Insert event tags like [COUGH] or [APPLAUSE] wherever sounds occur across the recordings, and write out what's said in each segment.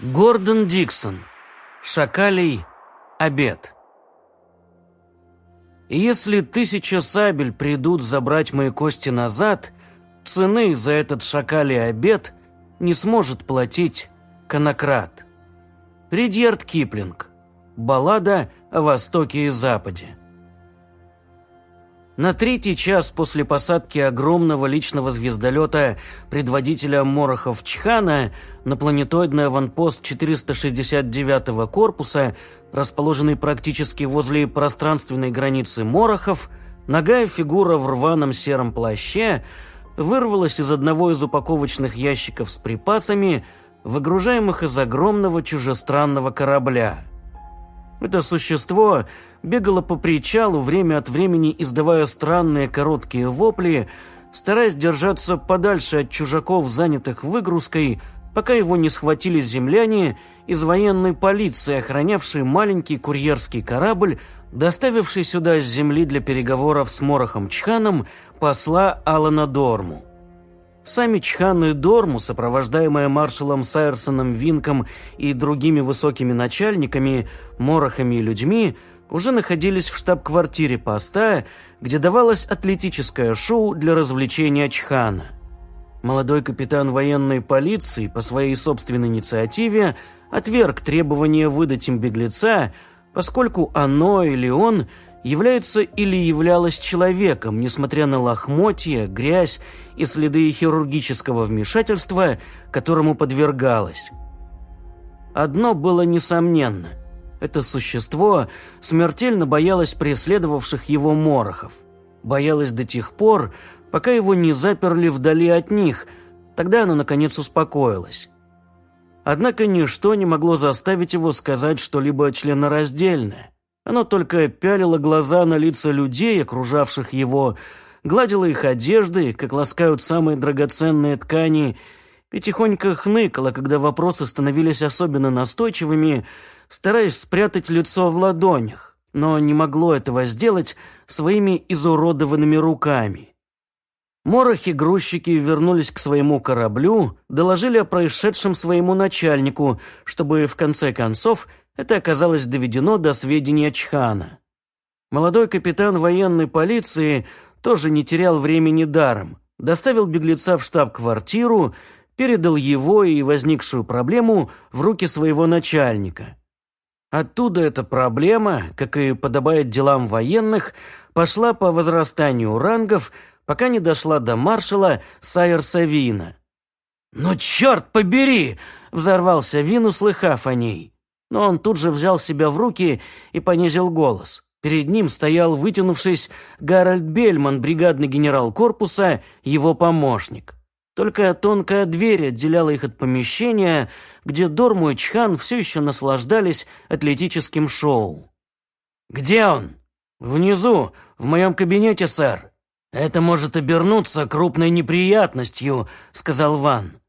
Гордон Диксон. Шакалий. Обед. Если тысяча сабель придут забрать мои кости назад, цены за этот шакалий обед не сможет платить конократ. Ридьярд Киплинг. Баллада о Востоке и Западе. На третий час после посадки огромного личного звездолета предводителя Морохов Чхана на планетоидный аванпост 469-го корпуса, расположенный практически возле пространственной границы Морохов, ногая фигура в рваном сером плаще вырвалась из одного из упаковочных ящиков с припасами, выгружаемых из огромного чужестранного корабля. Это существо бегало по причалу, время от времени издавая странные короткие вопли, стараясь держаться подальше от чужаков, занятых выгрузкой, пока его не схватили земляне из военной полиции, охранявшие маленький курьерский корабль, доставивший сюда с земли для переговоров с Морохом Чханом посла Алана Дорму. Сами Чхан и Дорму, сопровождаемые маршалом Сайерсоном Винком и другими высокими начальниками, морохами и людьми, уже находились в штаб-квартире поста, где давалось атлетическое шоу для развлечения Чхана. Молодой капитан военной полиции по своей собственной инициативе отверг требование выдать им беглеца, поскольку оно или он – является или являлась человеком, несмотря на лохмотья, грязь и следы хирургического вмешательства, которому подвергалась. Одно было несомненно. Это существо смертельно боялось преследовавших его морохов. Боялось до тех пор, пока его не заперли вдали от них, тогда оно наконец успокоилось. Однако ничто не могло заставить его сказать что-либо членораздельное. Оно только пялило глаза на лица людей, окружавших его, гладило их одежды, как ласкают самые драгоценные ткани, и тихонько хныкало, когда вопросы становились особенно настойчивыми, стараясь спрятать лицо в ладонях, но не могло этого сделать своими изуродованными руками. Морохи-грузчики вернулись к своему кораблю, доложили о происшедшем своему начальнику, чтобы в конце концов это оказалось доведено до сведения Чхана. Молодой капитан военной полиции тоже не терял времени даром. Доставил беглеца в штаб-квартиру, передал его и возникшую проблему в руки своего начальника. Оттуда эта проблема, как и подобает делам военных, пошла по возрастанию рангов, пока не дошла до маршала Сайерса Вина. «Ну, черт побери!» — взорвался Вин, услыхав о ней. Но он тут же взял себя в руки и понизил голос. Перед ним стоял, вытянувшись, Гарольд Бельман, бригадный генерал корпуса, его помощник. Только тонкая дверь отделяла их от помещения, где Дорму и Чхан все еще наслаждались атлетическим шоу. «Где он?» «Внизу, в моем кабинете, сэр». «Это может обернуться крупной неприятностью», — сказал Ван.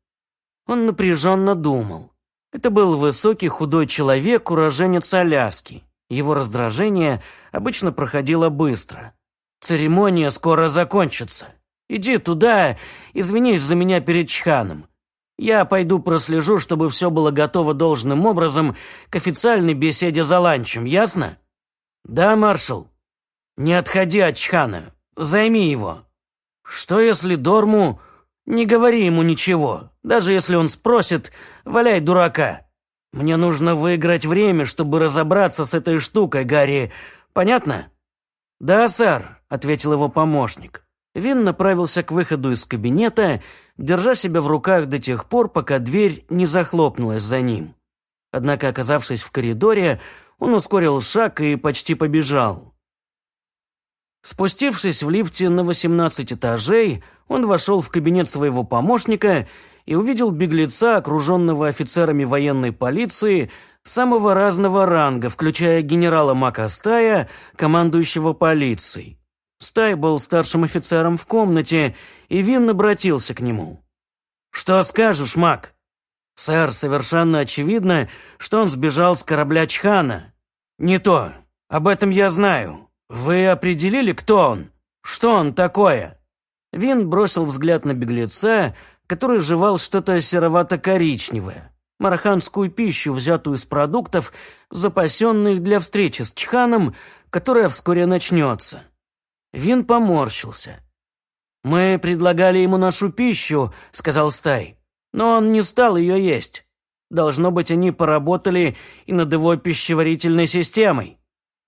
Он напряженно думал. Это был высокий худой человек, уроженец Аляски. Его раздражение обычно проходило быстро. «Церемония скоро закончится. Иди туда, извинись за меня перед Чханом. Я пойду прослежу, чтобы все было готово должным образом к официальной беседе за ланчем, ясно?» «Да, маршал. Не отходи от Чхана. Займи его. Что если Дорму не говори ему ничего. Даже если он спросит, валяй дурака. Мне нужно выиграть время, чтобы разобраться с этой штукой, Гарри. Понятно? Да, сэр, ответил его помощник. Вин направился к выходу из кабинета, держа себя в руках до тех пор, пока дверь не захлопнулась за ним. Однако, оказавшись в коридоре, он ускорил шаг и почти побежал. Спустившись в лифте на 18 этажей, он вошел в кабинет своего помощника и увидел беглеца, окруженного офицерами военной полиции самого разного ранга, включая генерала Макастая, командующего полицией. Стай был старшим офицером в комнате, и Вин обратился к нему. «Что скажешь, Мак?» «Сэр, совершенно очевидно, что он сбежал с корабля Чхана». «Не то. Об этом я знаю. Вы определили, кто он? Что он такое?» Вин бросил взгляд на беглеца, который жевал что-то серовато-коричневое. мараханскую пищу, взятую из продуктов, запасенных для встречи с Чханом, которая вскоре начнется. Вин поморщился. «Мы предлагали ему нашу пищу», — сказал Стай, «но он не стал ее есть. Должно быть, они поработали и над его пищеварительной системой.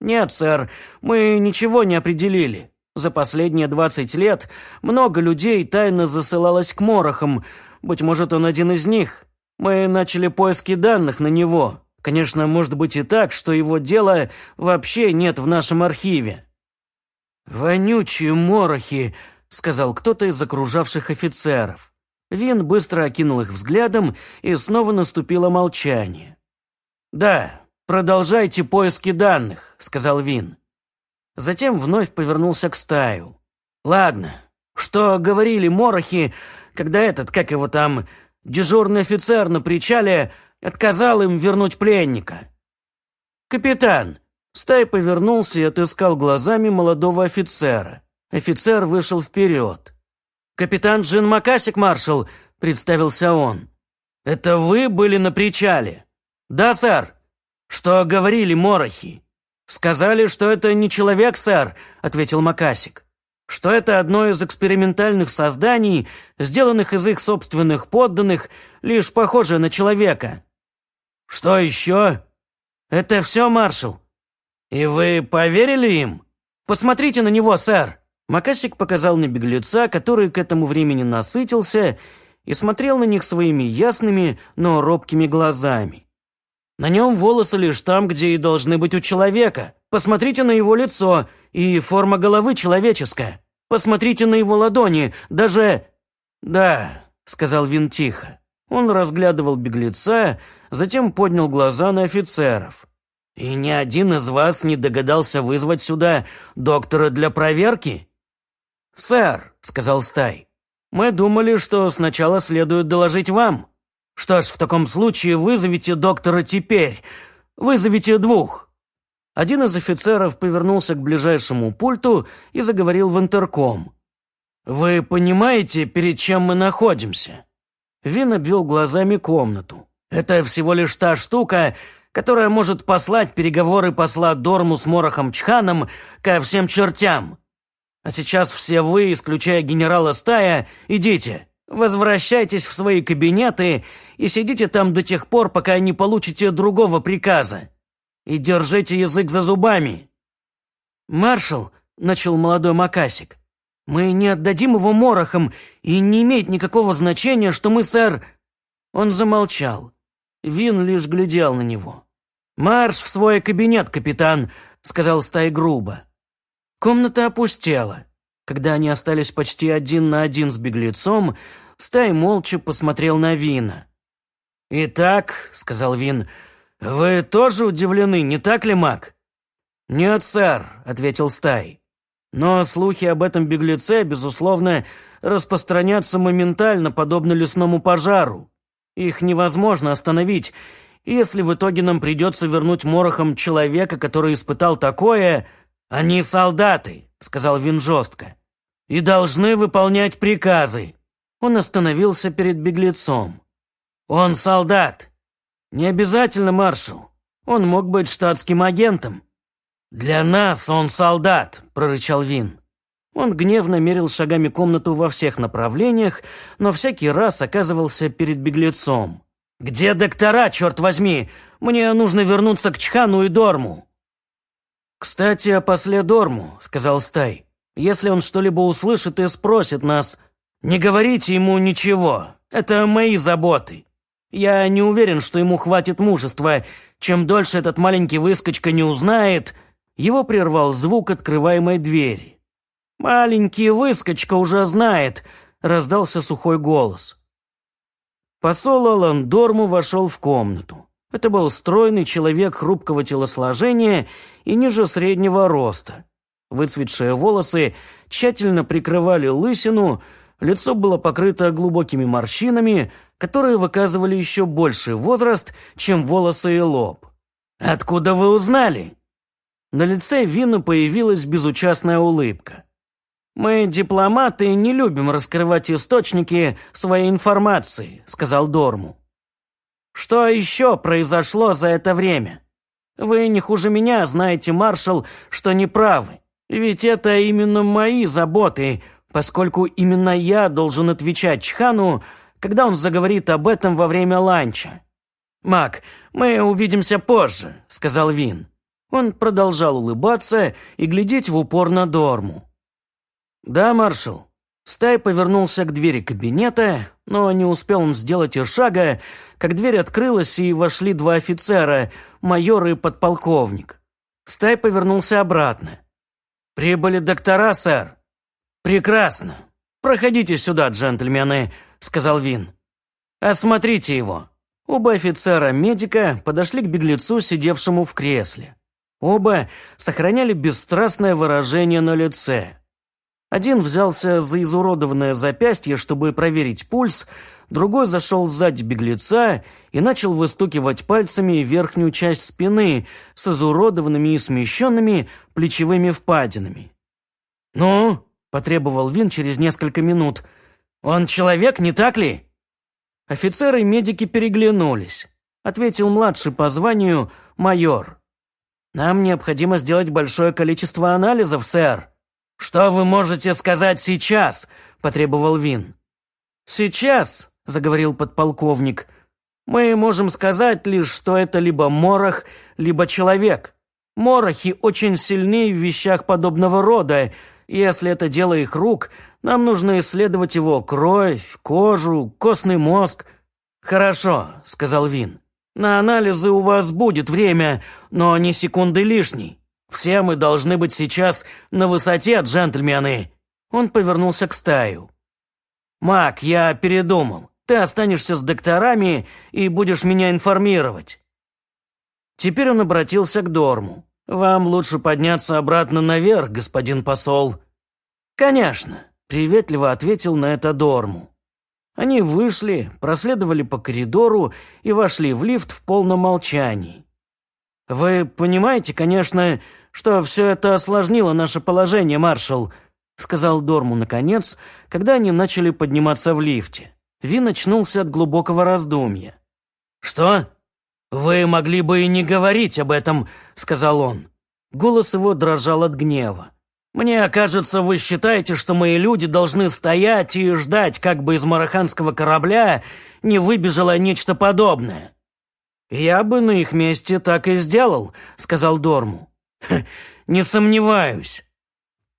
Нет, сэр, мы ничего не определили. За последние двадцать лет много людей тайно засылалось к Морохам. Быть может, он один из них. Мы начали поиски данных на него. Конечно, может быть и так, что его дела вообще нет в нашем архиве». «Вонючие морохи», — сказал кто-то из окружавших офицеров. Вин быстро окинул их взглядом, и снова наступило молчание. «Да, продолжайте поиски данных», — сказал Вин. Затем вновь повернулся к стаю. «Ладно, что говорили морохи, когда этот, как его там, дежурный офицер на причале отказал им вернуть пленника?» «Капитан!» Стай повернулся и отыскал глазами молодого офицера. Офицер вышел вперед. «Капитан Джин Макасик, маршал!» — представился он. «Это вы были на причале?» «Да, сэр». «Что говорили морохи?» «Сказали, что это не человек, сэр», — ответил Макасик. «Что это одно из экспериментальных созданий, сделанных из их собственных подданных, лишь похожее на человека». «Что еще?» «Это все, маршал». «И вы поверили им?» «Посмотрите на него, сэр!» Макасик показал на беглеца, который к этому времени насытился и смотрел на них своими ясными, но робкими глазами. На нем волосы лишь там, где и должны быть у человека. Посмотрите на его лицо, и форма головы человеческая. Посмотрите на его ладони, даже... «Да», — сказал Вин тихо. Он разглядывал беглеца, затем поднял глаза на офицеров. «И ни один из вас не догадался вызвать сюда доктора для проверки?» «Сэр», — сказал Стай, — «мы думали, что сначала следует доложить вам. Что ж, в таком случае вызовите доктора теперь. Вызовите двух». Один из офицеров повернулся к ближайшему пульту и заговорил в интерком. «Вы понимаете, перед чем мы находимся?» Вин обвел глазами комнату. «Это всего лишь та штука, которая может послать переговоры посла Дорму с Морохом Чханом ко всем чертям. А сейчас все вы, исключая генерала Стая, идите. Возвращайтесь в свои кабинеты и сидите там до тех пор, пока не получите другого приказа. И держите язык за зубами. «Маршал», — начал молодой Макасик, — «мы не отдадим его морохам, и не имеет никакого значения, что мы, сэр...» Он замолчал. Вин лишь глядел на него. «Марш в свой кабинет, капитан», — сказал Стай грубо. Комната опустела. Когда они остались почти один на один с беглецом, Стай молча посмотрел на Вина. «Итак», — сказал Вин, — «вы тоже удивлены, не так ли, маг?» «Нет, сэр», — ответил Стай. «Но слухи об этом беглеце, безусловно, распространятся моментально, подобно лесному пожару. Их невозможно остановить. Если в итоге нам придется вернуть морохом человека, который испытал такое...» «Они солдаты», — сказал Вин жестко, — «и должны выполнять приказы». Он остановился перед беглецом. «Он солдат. Не обязательно маршал. Он мог быть штатским агентом». «Для нас он солдат», — прорычал Вин. Он гневно мерил шагами комнату во всех направлениях, но всякий раз оказывался перед беглецом. «Где доктора, черт возьми? Мне нужно вернуться к Чхану и Дорму». «Кстати, о после Дорму», — сказал Стай. «Если он что-либо услышит и спросит нас, не говорите ему ничего. Это мои заботы. Я не уверен, что ему хватит мужества. Чем дольше этот маленький выскочка не узнает...» Его прервал звук открываемой двери. «Маленький выскочка уже знает», — раздался сухой голос. Посол Алан Дорму вошел в комнату. Это был стройный человек хрупкого телосложения и ниже среднего роста. Выцветшие волосы тщательно прикрывали лысину, лицо было покрыто глубокими морщинами, которые выказывали еще больший возраст, чем волосы и лоб. «Откуда вы узнали?» На лице Вина появилась безучастная улыбка. «Мы, дипломаты, не любим раскрывать источники своей информации», — сказал Дорму. Что еще произошло за это время? Вы не хуже меня знаете, маршал, что не правы. Ведь это именно мои заботы, поскольку именно я должен отвечать Чхану, когда он заговорит об этом во время ланча. «Мак, мы увидимся позже», — сказал Вин. Он продолжал улыбаться и глядеть в упор на Дорму. «Да, маршал». Стай повернулся к двери кабинета, но не успел он сделать и шага, как дверь открылась, и вошли два офицера, майор и подполковник. Стай повернулся обратно. «Прибыли доктора, сэр». «Прекрасно. Проходите сюда, джентльмены», — сказал Вин. «Осмотрите его». Оба офицера-медика подошли к беглецу, сидевшему в кресле. Оба сохраняли бесстрастное выражение на лице. Один взялся за изуродованное запястье, чтобы проверить пульс, другой зашел сзади беглеца и начал выстукивать пальцами верхнюю часть спины с изуродованными и смещенными плечевыми впадинами. «Ну?» – потребовал Вин через несколько минут. «Он человек, не так ли?» Офицеры и медики переглянулись. Ответил младший по званию майор. «Нам необходимо сделать большое количество анализов, сэр». «Что вы можете сказать сейчас?» – потребовал Вин. «Сейчас», – заговорил подполковник, – «мы можем сказать лишь, что это либо морох, либо человек. Морохи очень сильны в вещах подобного рода. Если это дело их рук, нам нужно исследовать его кровь, кожу, костный мозг». «Хорошо», — сказал Вин. «На анализы у вас будет время, но не секунды лишней. Все мы должны быть сейчас на высоте, джентльмены». Он повернулся к стаю. «Мак, я передумал. Ты останешься с докторами и будешь меня информировать». Теперь он обратился к Дорму. «Вам лучше подняться обратно наверх, господин посол». «Конечно», — приветливо ответил на это Дорму. Они вышли, проследовали по коридору и вошли в лифт в полном молчании. «Вы понимаете, конечно, что все это осложнило наше положение, маршал», сказал Дорму наконец, когда они начали подниматься в лифте. Вин очнулся от глубокого раздумья. «Что? Вы могли бы и не говорить об этом», — сказал он. Голос его дрожал от гнева. «Мне кажется, вы считаете, что мои люди должны стоять и ждать, как бы из мараханского корабля не выбежало нечто подобное». «Я бы на их месте так и сделал», — сказал Дорму. «Не сомневаюсь».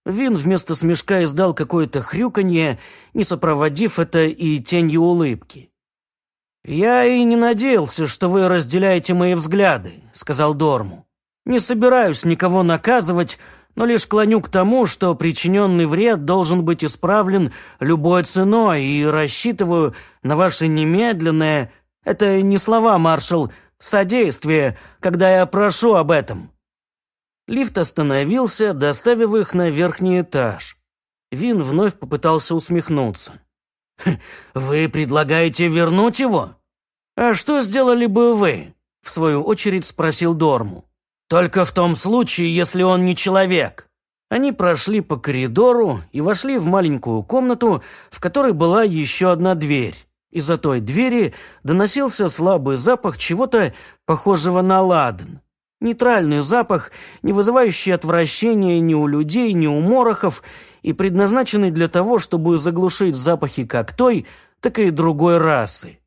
Вин вместо смешка издал какое-то хрюканье, не сопроводив это и тенью улыбки. «Я и не надеялся, что вы разделяете мои взгляды», — сказал Дорму. «Не собираюсь никого наказывать, но лишь клоню к тому, что причиненный вред должен быть исправлен любой ценой, и рассчитываю на ваше немедленное, это не слова, маршал, содействие, когда я прошу об этом». Лифт остановился, доставив их на верхний этаж. Вин вновь попытался усмехнуться. «Хм, [LAUGHS] «Вы предлагаете вернуть его?» «А что сделали бы вы?» — в свою очередь спросил Дорму. Только в том случае, если он не человек. Они прошли по коридору и вошли в маленькую комнату, в которой была еще одна дверь. Из-за той двери доносился слабый запах чего-то похожего на ладан. Нейтральный запах, не вызывающий отвращения ни у людей, ни у морохов, и предназначенный для того, чтобы заглушить запахи как той, так и другой расы.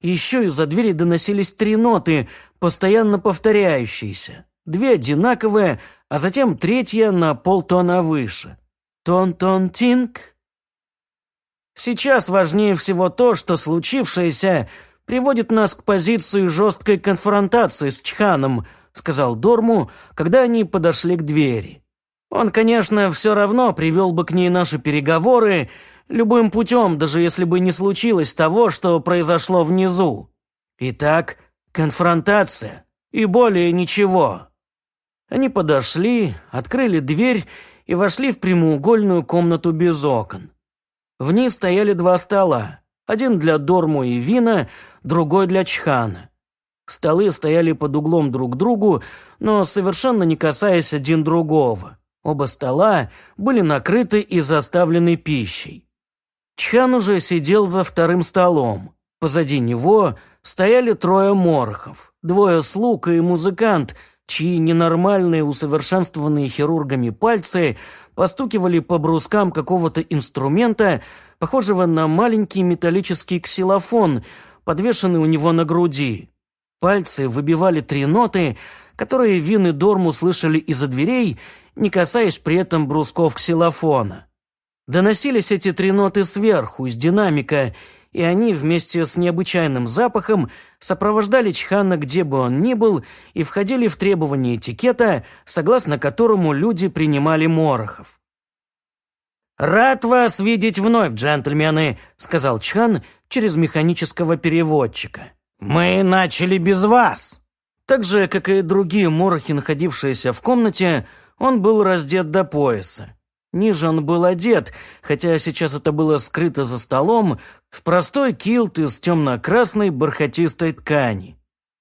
Еще из-за двери доносились три ноты, постоянно повторяющиеся. Две одинаковые, а затем третья на полтона выше. Тон-тон-тинг. Сейчас важнее всего то, что случившееся приводит нас к позиции жесткой конфронтации с Чханом, сказал Дорму, когда они подошли к двери. Он, конечно, все равно привел бы к ней наши переговоры любым путем, даже если бы не случилось того, что произошло внизу. Итак, конфронтация и более ничего. Они подошли, открыли дверь и вошли в прямоугольную комнату без окон. В ней стояли два стола, один для Дорму и Вина, другой для Чхана. Столы стояли под углом друг к другу, но совершенно не касаясь один другого. Оба стола были накрыты и заставлены пищей. Чхан уже сидел за вторым столом. Позади него стояли трое морхов, двое слуг и музыкант, чьи ненормальные усовершенствованные хирургами пальцы постукивали по брускам какого-то инструмента, похожего на маленький металлический ксилофон, подвешенный у него на груди. Пальцы выбивали три ноты, которые Вин и Дорм услышали из-за дверей, не касаясь при этом брусков ксилофона. Доносились эти три ноты сверху, из динамика, и они вместе с необычайным запахом сопровождали Чхана где бы он ни был и входили в требования этикета, согласно которому люди принимали морохов. «Рад вас видеть вновь, джентльмены», — сказал Чхан через механического переводчика. «Мы начали без вас». Так же, как и другие морохи, находившиеся в комнате, он был раздет до пояса. Ниже он был одет, хотя сейчас это было скрыто за столом, в простой килт из темно-красной бархатистой ткани.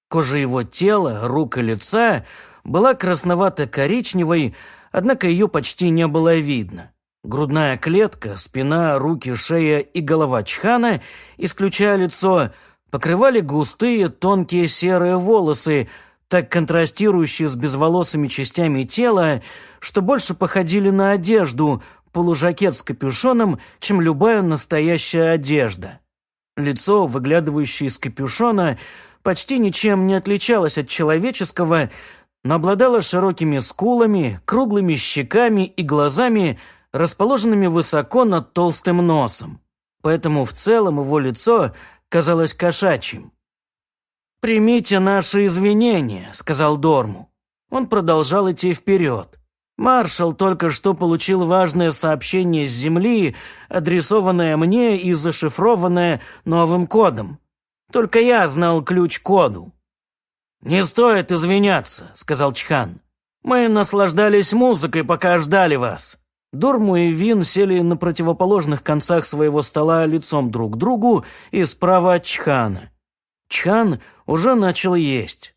Кожа его тела, рук и лица была красновато-коричневой, однако ее почти не было видно. Грудная клетка, спина, руки, шея и голова Чхана, исключая лицо, покрывали густые, тонкие серые волосы, так контрастирующие с безволосыми частями тела, что больше походили на одежду, полужакет с капюшоном, чем любая настоящая одежда. Лицо, выглядывающее из капюшона, почти ничем не отличалось от человеческого, но обладало широкими скулами, круглыми щеками и глазами, расположенными высоко над толстым носом. Поэтому в целом его лицо казалось кошачьим. «Примите наши извинения», — сказал Дорму. Он продолжал идти вперед. Маршал только что получил важное сообщение с Земли, адресованное мне и зашифрованное новым кодом. Только я знал ключ коду. «Не стоит извиняться», — сказал Чхан. «Мы наслаждались музыкой, пока ждали вас». Дорму и Вин сели на противоположных концах своего стола лицом друг к другу и справа от Чхана. Чхан уже начал есть.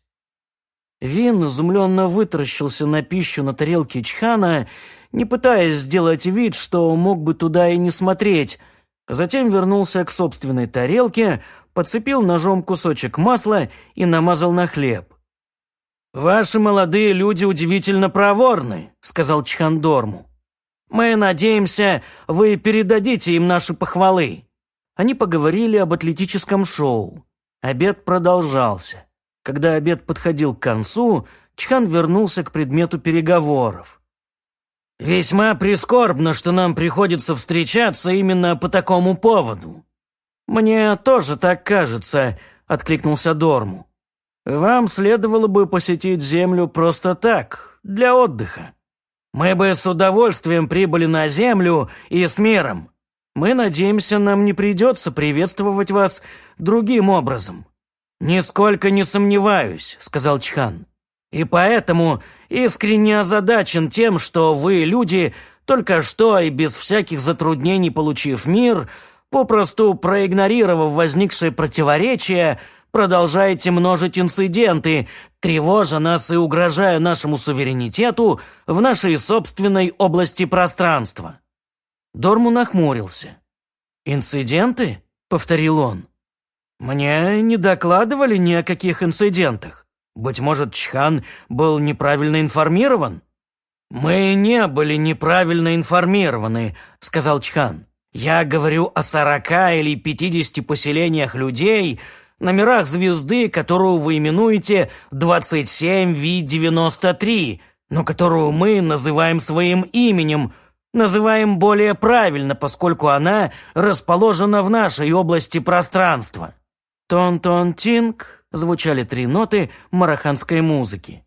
Вин изумленно вытаращился на пищу на тарелке Чхана, не пытаясь сделать вид, что мог бы туда и не смотреть, затем вернулся к собственной тарелке, подцепил ножом кусочек масла и намазал на хлеб. «Ваши молодые люди удивительно проворны», — сказал Чхан Дорму. «Мы надеемся, вы передадите им наши похвалы». Они поговорили об атлетическом шоу. Обед продолжался. Когда обед подходил к концу, Чхан вернулся к предмету переговоров. «Весьма прискорбно, что нам приходится встречаться именно по такому поводу». «Мне тоже так кажется», — откликнулся Дорму. «Вам следовало бы посетить Землю просто так, для отдыха. Мы бы с удовольствием прибыли на Землю и с миром. Мы надеемся, нам не придется приветствовать вас другим образом». «Нисколько не сомневаюсь», — сказал Чхан. «И поэтому искренне озадачен тем, что вы, люди, только что и без всяких затруднений получив мир, попросту проигнорировав возникшие противоречия, продолжаете множить инциденты, тревожа нас и угрожая нашему суверенитету в нашей собственной области пространства». Дорму нахмурился. «Инциденты?» — повторил он. «Мне не докладывали ни о каких инцидентах. Быть может, Чхан был неправильно информирован?» «Мы не были неправильно информированы», — сказал Чхан. «Я говорю о сорока или пятидесяти поселениях людей, номерах звезды, которую вы именуете 27V93, но которую мы называем своим именем — называем более правильно, поскольку она расположена в нашей области пространства. Тон-тон-тинг звучали три ноты мараханской музыки.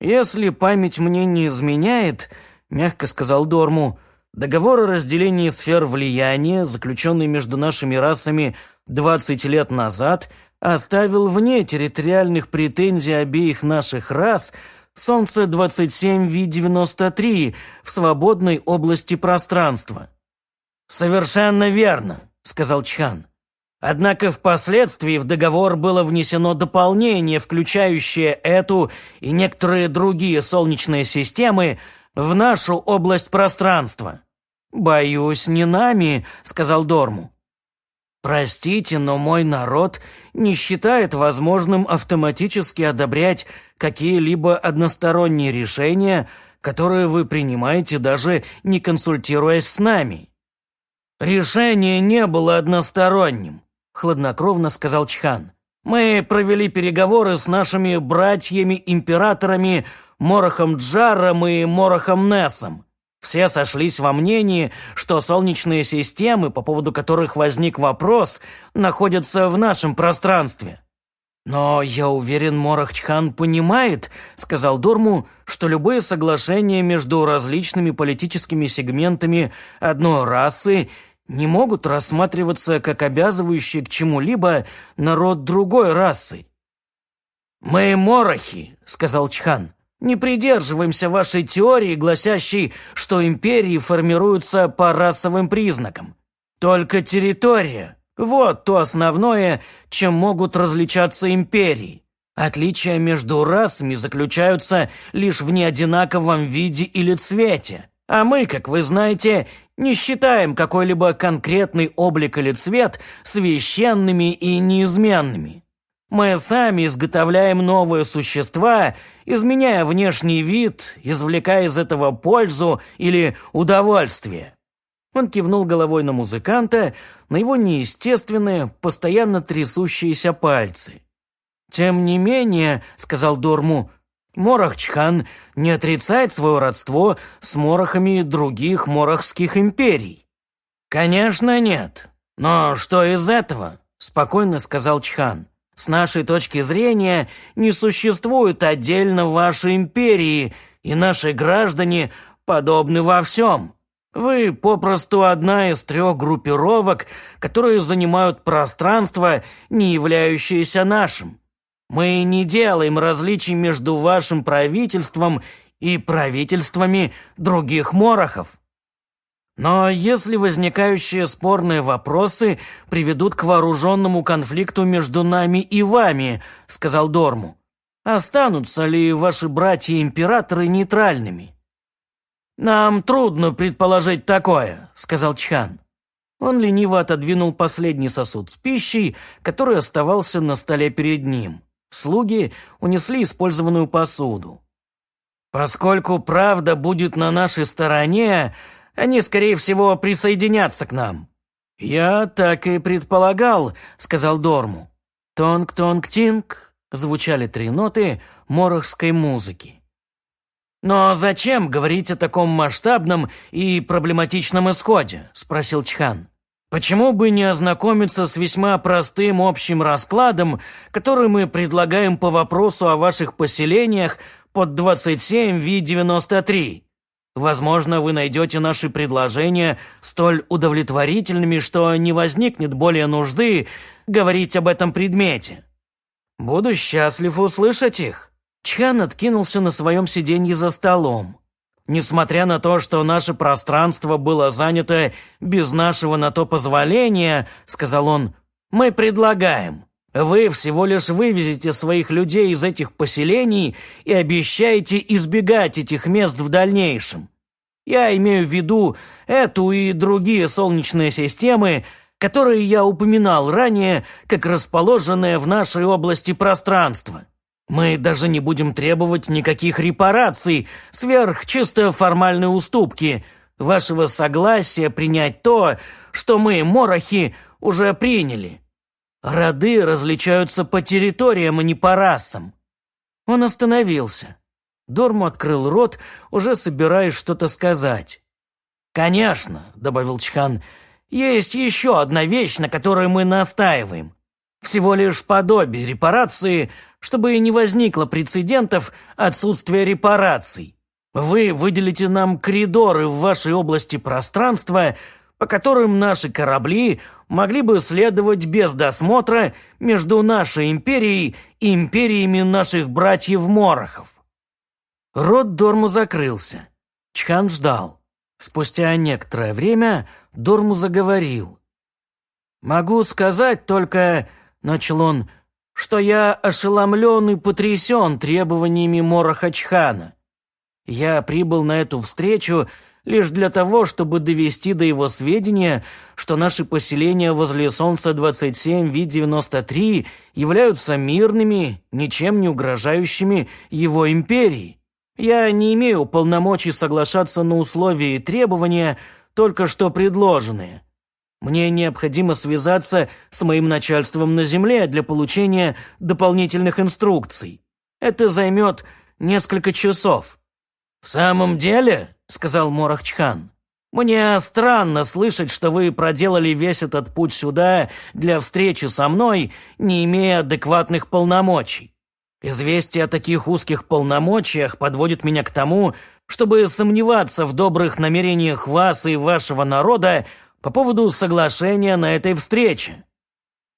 «Если память мне не изменяет», — мягко сказал Дорму, «договор о разделении сфер влияния, заключенный между нашими расами 20 лет назад, оставил вне территориальных претензий обеих наших рас — Солнце-27V93 в свободной области пространства». «Совершенно верно», — сказал Чхан. Однако впоследствии в договор было внесено дополнение, включающее эту и некоторые другие солнечные системы в нашу область пространства. «Боюсь, не нами», — сказал Дорму. Простите, но мой народ не считает возможным автоматически одобрять какие-либо односторонние решения, которые вы принимаете, даже не консультируясь с нами. Решение не было односторонним, хладнокровно сказал Чхан. Мы провели переговоры с нашими братьями-императорами Морохом Джаром и Морохом Нессом. Все сошлись во мнении, что солнечные системы, по поводу которых возник вопрос, находятся в нашем пространстве. «Но я уверен, Морахчхан понимает, — сказал Дорму, — что любые соглашения между различными политическими сегментами одной расы не могут рассматриваться как обязывающие к чему-либо народ другой расы. «Мы морохи», — сказал Чхан, — «не придерживаемся вашей теории, гласящей, что империи формируются по расовым признакам. Только территория — вот то основное, чем могут различаться империи. Отличия между расами заключаются лишь в неодинаковом виде или цвете. А мы, как вы знаете, не считаем какой-либо конкретный облик или цвет священными и неизменными. Мы сами изготовляем новые существа, изменяя внешний вид, извлекая из этого пользу или удовольствие. Он кивнул головой на музыканта, на его неестественные, постоянно трясущиеся пальцы. «Тем не менее», — сказал Дорму, Морохчхан не отрицает свое родство с морохами других морохских империй. «Конечно нет. Но что из этого?» – спокойно сказал Чхан. «С нашей точки зрения не существует отдельно вашей империи, и наши граждане подобны во всем. Вы попросту одна из трех группировок, которые занимают пространство, не являющееся нашим. Мы не делаем различий между вашим правительством и правительствами других морохов. Но если возникающие спорные вопросы приведут к вооруженному конфликту между нами и вами, сказал Дорму, останутся ли ваши братья-императоры нейтральными? Нам трудно предположить такое, сказал Чхан. Он лениво отодвинул последний сосуд с пищей, который оставался на столе перед ним. Слуги унесли использованную посуду. «Поскольку правда будет на нашей стороне, они, скорее всего, присоединятся к нам». «Я так и предполагал», — сказал Дорму. «Тонг-тонг-тинг» звучали три ноты морохской музыки. «Но зачем говорить о таком масштабном и проблематичном исходе?» — спросил Чхан. Почему бы не ознакомиться с весьма простым общим раскладом, который мы предлагаем по вопросу о ваших поселениях под 27 Ви-93? Возможно, вы найдете наши предложения столь удовлетворительными, что не возникнет более нужды говорить об этом предмете. Буду счастлив услышать их. Чхан откинулся на своем сиденье за столом. Несмотря на то, что наше пространство было занято без нашего на то позволения, сказал он, мы предлагаем. Вы всего лишь вывезете своих людей из этих поселений и обещаете избегать этих мест в дальнейшем. Я имею в виду эту и другие солнечные системы, которые я упоминал ранее, как расположенные в нашей области пространства. Мы даже не будем требовать никаких репараций, сверх чисто формальной уступки, вашего согласия принять то, что мы, морохи, уже приняли. Роды различаются по территориям, а не по расам». Он остановился. Дорму открыл рот, уже собираясь что-то сказать. «Конечно», — добавил Чхан, — «есть еще одна вещь, на которой мы настаиваем. Всего лишь подобие репарации, чтобы не возникло прецедентов отсутствия репараций. Вы выделите нам коридоры в вашей области пространства, по которым наши корабли могли бы следовать без досмотра между нашей империей и империями наших братьев-морохов. Рот Дорму закрылся. Чхан ждал. Спустя некоторое время Дорму заговорил. «Могу сказать только, — начал он, — что я ошеломлен и потрясен требованиями Морахачхана. Я прибыл на эту встречу лишь для того, чтобы довести до его сведения, что наши поселения возле Солнца-27 Ви-93 являются мирными, ничем не угрожающими его империи. Я не имею полномочий соглашаться на условия и требования, только что предложенные. Мне необходимо связаться с моим начальством на Земле для получения дополнительных инструкций. Это займет несколько часов». «В самом деле», — сказал Морахчхан, «мне странно слышать, что вы проделали весь этот путь сюда для встречи со мной, не имея адекватных полномочий. Известие о таких узких полномочиях подводит меня к тому, чтобы сомневаться в добрых намерениях вас и вашего народа по поводу соглашения на этой встрече.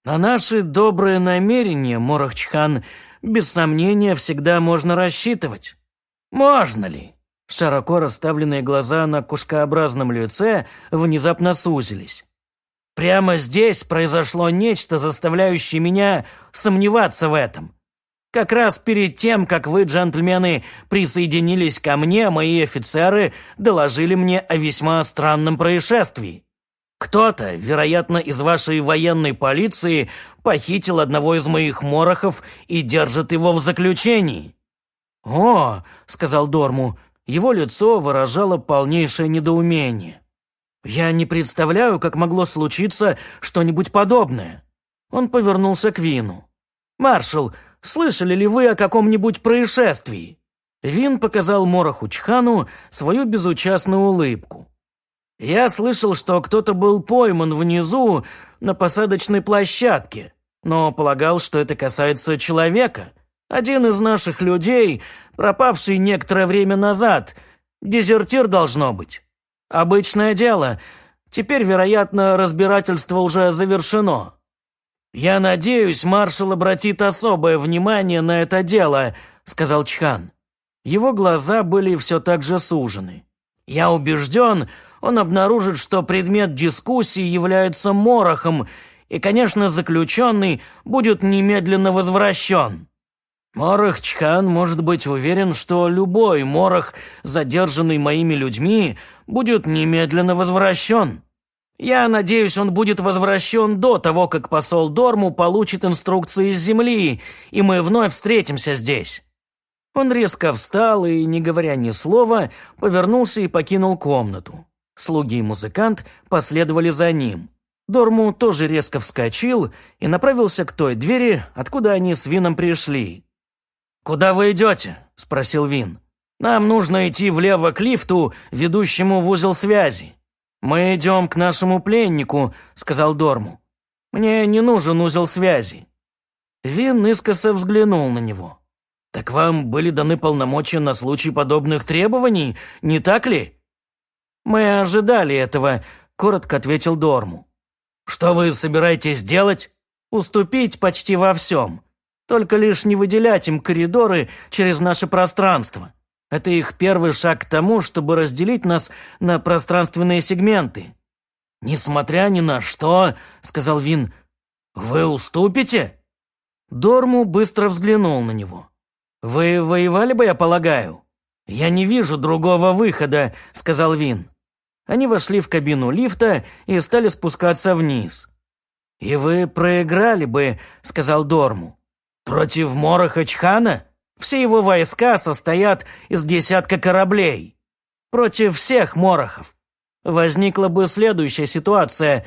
На наши добрые намерения, Морахчхан, без сомнения, всегда можно рассчитывать. Можно ли? Широко расставленные глаза на кушкообразном лице внезапно сузились. Прямо здесь произошло нечто, заставляющее меня сомневаться в этом. Как раз перед тем, как вы, джентльмены, присоединились ко мне, мои офицеры доложили мне о весьма странном происшествии. Кто-то, вероятно, из вашей военной полиции, похитил одного из моих морохов и держит его в заключении». «О», — сказал Дорму, его лицо выражало полнейшее недоумение. «Я не представляю, как могло случиться что-нибудь подобное». Он повернулся к Вину. «Маршал, слышали ли вы о каком-нибудь происшествии?» Вин показал Мороху Чхану свою безучастную улыбку. Я слышал, что кто-то был пойман внизу на посадочной площадке, но полагал, что это касается человека. Один из наших людей, пропавший некоторое время назад, дезертир должно быть. Обычное дело. Теперь, вероятно, разбирательство уже завершено. Я надеюсь, маршал обратит особое внимание на это дело, сказал Чхан. Его глаза были все так же сужены. Я убежден, он обнаружит, что предмет дискуссии является морохом, и, конечно, заключенный будет немедленно возвращен. Морох Чхан может быть уверен, что любой морох, задержанный моими людьми, будет немедленно возвращен. Я надеюсь, он будет возвращен до того, как посол Дорму получит инструкции из земли, и мы вновь встретимся здесь». Он резко встал и, не говоря ни слова, повернулся и покинул комнату. Слуги и музыкант последовали за ним. Дорму тоже резко вскочил и направился к той двери, откуда они с Вином пришли. «Куда вы идете?» – спросил Вин. «Нам нужно идти влево к лифту, ведущему в узел связи». «Мы идем к нашему пленнику», – сказал Дорму. «Мне не нужен узел связи». Вин искоса взглянул на него. «Так вам были даны полномочия на случай подобных требований, не так ли?» «Мы ожидали этого», — коротко ответил Дорму. «Что вы собираетесь делать?» «Уступить почти во всем. Только лишь не выделять им коридоры через наше пространство. Это их первый шаг к тому, чтобы разделить нас на пространственные сегменты». «Несмотря ни на что», — сказал Вин, — «вы уступите?» Дорму быстро взглянул на него. «Вы воевали бы, я полагаю?» «Я не вижу другого выхода», — сказал Вин. Они вошли в кабину лифта и стали спускаться вниз. «И вы проиграли бы», — сказал Дорму. «Против Мороха Чхана? Все его войска состоят из десятка кораблей. Против всех Морохов. Возникла бы следующая ситуация.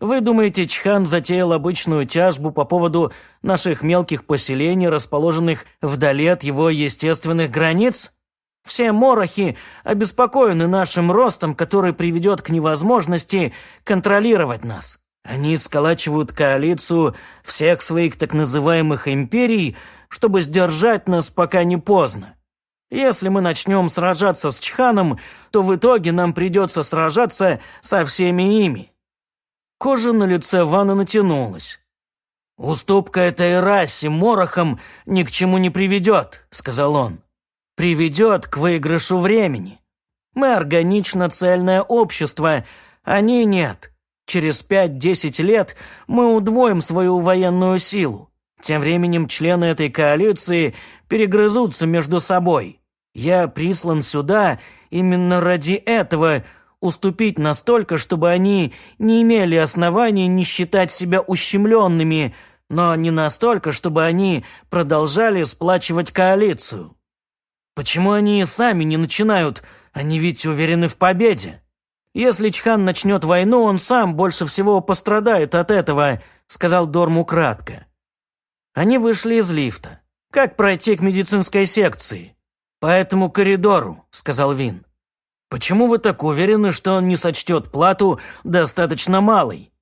Вы думаете, Чхан затеял обычную тяжбу по поводу наших мелких поселений, расположенных вдали от его естественных границ? Все морохи обеспокоены нашим ростом, который приведет к невозможности контролировать нас. Они сколачивают коалицию всех своих так называемых империй, чтобы сдержать нас, пока не поздно. Если мы начнем сражаться с Чханом, то в итоге нам придется сражаться со всеми ими». Кожа на лице Вана натянулась. «Уступка этой расе морохам ни к чему не приведет», — сказал он приведет к выигрышу времени. Мы органично цельное общество, они нет. Через 5-10 лет мы удвоим свою военную силу. Тем временем члены этой коалиции перегрызутся между собой. Я прислан сюда именно ради этого уступить настолько, чтобы они не имели оснований не считать себя ущемленными, но не настолько, чтобы они продолжали сплачивать коалицию. Почему они сами не начинают? Они ведь уверены в победе. Если Чхан начнет войну, он сам больше всего пострадает от этого, сказал Дорму кратко. Они вышли из лифта. Как пройти к медицинской секции? По этому коридору, сказал Вин. Почему вы так уверены, что он не сочтет плату достаточно малой?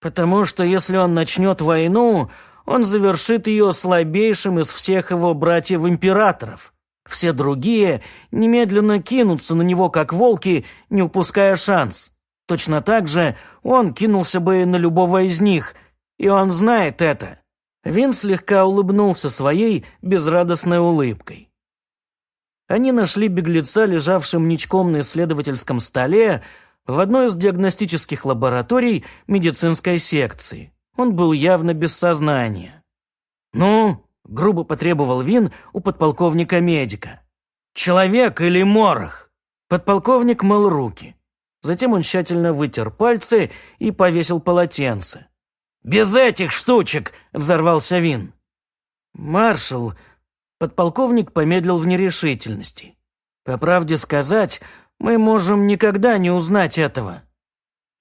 Потому что если он начнет войну, он завершит ее слабейшим из всех его братьев-императоров. Все другие немедленно кинутся на него, как волки, не упуская шанс. Точно так же он кинулся бы на любого из них, и он знает это. Вин слегка улыбнулся своей безрадостной улыбкой. Они нашли беглеца, лежавшим ничком на исследовательском столе, в одной из диагностических лабораторий медицинской секции. Он был явно без сознания. «Ну?» — грубо потребовал Вин у подполковника-медика. «Человек или морох?» Подполковник мыл руки. Затем он тщательно вытер пальцы и повесил полотенце. «Без этих штучек!» — взорвался Вин. «Маршал, Подполковник помедлил в нерешительности. «По правде сказать, мы можем никогда не узнать этого».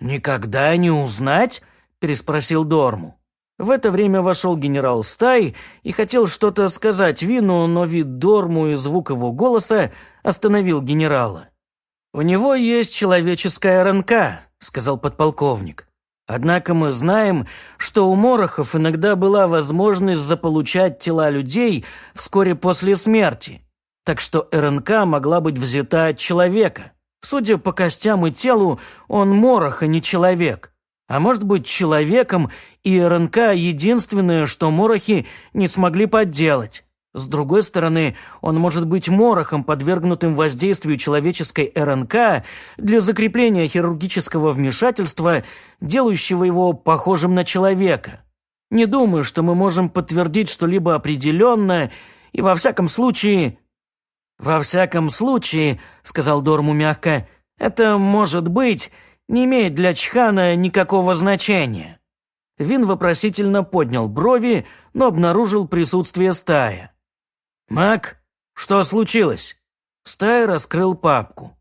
«Никогда не узнать?» – переспросил Дорму. В это время вошел генерал Стай и хотел что-то сказать Вину, но вид Дорму и звук его голоса остановил генерала. «У него есть человеческая РНК», – сказал подполковник. Однако мы знаем, что у Морохов иногда была возможность заполучать тела людей вскоре после смерти, так что РНК могла быть взята от человека. Судя по костям и телу, он Морох, а не человек. А может быть, человеком и РНК единственное, что Морохи не смогли подделать. С другой стороны, он может быть морохом, подвергнутым воздействию человеческой РНК для закрепления хирургического вмешательства, делающего его похожим на человека. Не думаю, что мы можем подтвердить что-либо определенное, и во всяком случае... «Во всяком случае», — сказал Дорму мягко, — «это, может быть, не имеет для Чхана никакого значения». Вин вопросительно поднял брови, но обнаружил присутствие стая. «Мак, что случилось?» Стай раскрыл папку.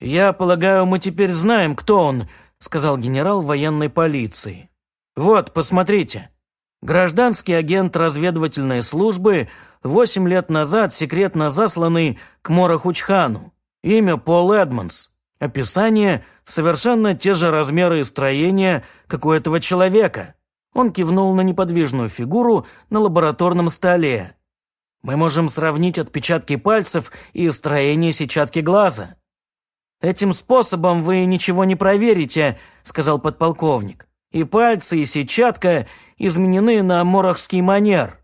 «Я полагаю, мы теперь знаем, кто он», — сказал генерал военной полиции. «Вот, посмотрите. Гражданский агент разведывательной службы, восемь лет назад секретно засланный к Морохучхану. Имя Пол Эдмонс. Описание — совершенно те же размеры и строения, как у этого человека». Он кивнул на неподвижную фигуру на лабораторном столе. Мы можем сравнить отпечатки пальцев и строение сетчатки глаза. Этим способом вы ничего не проверите, сказал подполковник. И пальцы, и сетчатка изменены на морохский манер.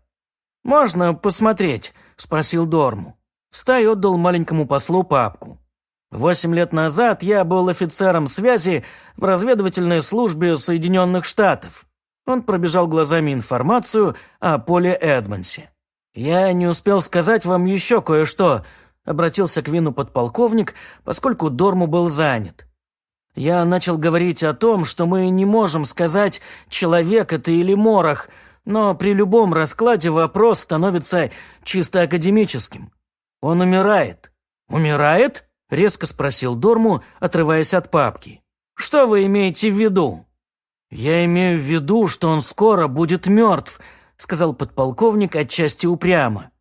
Можно посмотреть, спросил Дорму. Стай отдал маленькому послу папку. Восемь лет назад я был офицером связи в разведывательной службе Соединенных Штатов. Он пробежал глазами информацию о Поле Эдмонсе. «Я не успел сказать вам еще кое-что», — обратился к Вину подполковник, поскольку Дорму был занят. «Я начал говорить о том, что мы не можем сказать, человек это или морох, но при любом раскладе вопрос становится чисто академическим. Он умирает». «Умирает?» — резко спросил Дорму, отрываясь от папки. «Что вы имеете в виду?» «Я имею в виду, что он скоро будет мертв», сказал подполковник отчасти упрямо.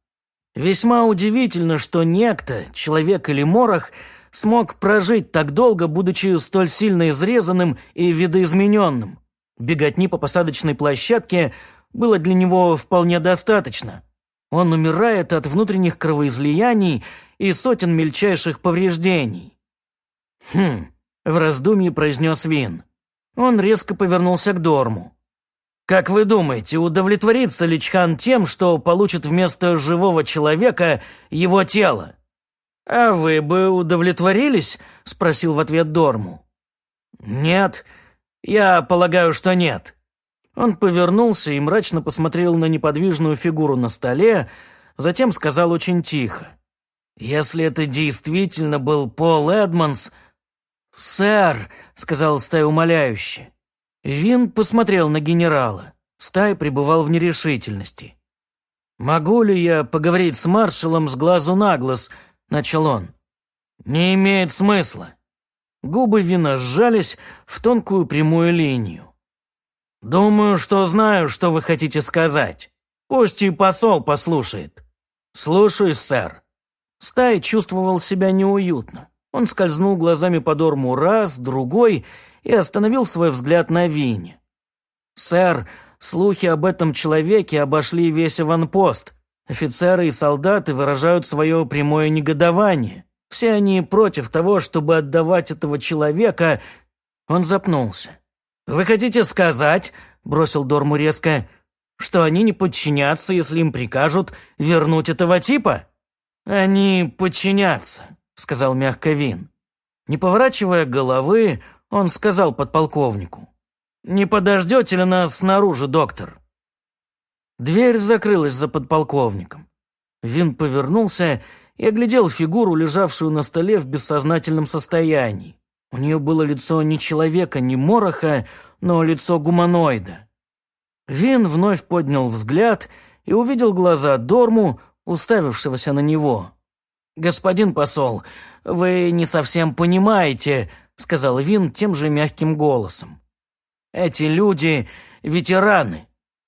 Весьма удивительно, что некто, человек или морох, смог прожить так долго, будучи столь сильно изрезанным и видоизмененным. Беготни по посадочной площадке было для него вполне достаточно. Он умирает от внутренних кровоизлияний и сотен мельчайших повреждений. «Хм», — в раздумье произнес Вин. Он резко повернулся к Дорму. Как вы думаете, удовлетворится ли Чхан тем, что получит вместо живого человека его тело? А вы бы удовлетворились? спросил в ответ Дорму. Нет, я полагаю, что нет. Он повернулся и мрачно посмотрел на неподвижную фигуру на столе, затем сказал очень тихо. Если это действительно был Пол Эдмонс... «Сэр», — сказал Стай умоляюще. Вин посмотрел на генерала. Стай пребывал в нерешительности. «Могу ли я поговорить с маршалом с глазу на глаз?» — начал он. «Не имеет смысла». Губы Вина сжались в тонкую прямую линию. «Думаю, что знаю, что вы хотите сказать. Пусть и посол послушает». «Слушаюсь, сэр». Стай чувствовал себя неуютно. Он скользнул глазами по дорму раз, другой и остановил свой взгляд на Вине. «Сэр, слухи об этом человеке обошли весь аванпост. Офицеры и солдаты выражают свое прямое негодование. Все они против того, чтобы отдавать этого человека...» Он запнулся. «Вы хотите сказать, — бросил Дорму резко, — что они не подчинятся, если им прикажут вернуть этого типа?» «Они подчинятся», — сказал мягко Вин. Не поворачивая головы, он сказал подполковнику. «Не подождете ли нас снаружи, доктор?» Дверь закрылась за подполковником. Вин повернулся и оглядел фигуру, лежавшую на столе в бессознательном состоянии. У нее было лицо не человека, не мороха, но лицо гуманоида. Вин вновь поднял взгляд и увидел глаза Дорму, уставившегося на него. «Господин посол, вы не совсем понимаете», — сказал Вин тем же мягким голосом. «Эти люди — ветераны.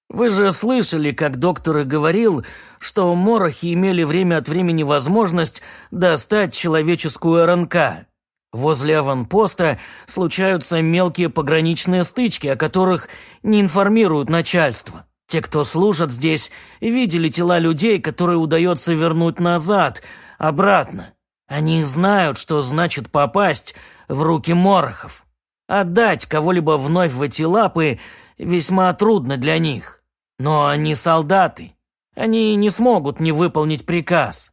Вы же слышали, как доктор и говорил, что морохи имели время от времени возможность достать человеческую РНК. Возле аванпоста случаются мелкие пограничные стычки, о которых не информируют начальство. Те, кто служат здесь, видели тела людей, которые удается вернуть назад, обратно. Они знают, что значит попасть в руки морохов. Отдать кого-либо вновь в эти лапы весьма трудно для них. Но они солдаты. Они не смогут не выполнить приказ.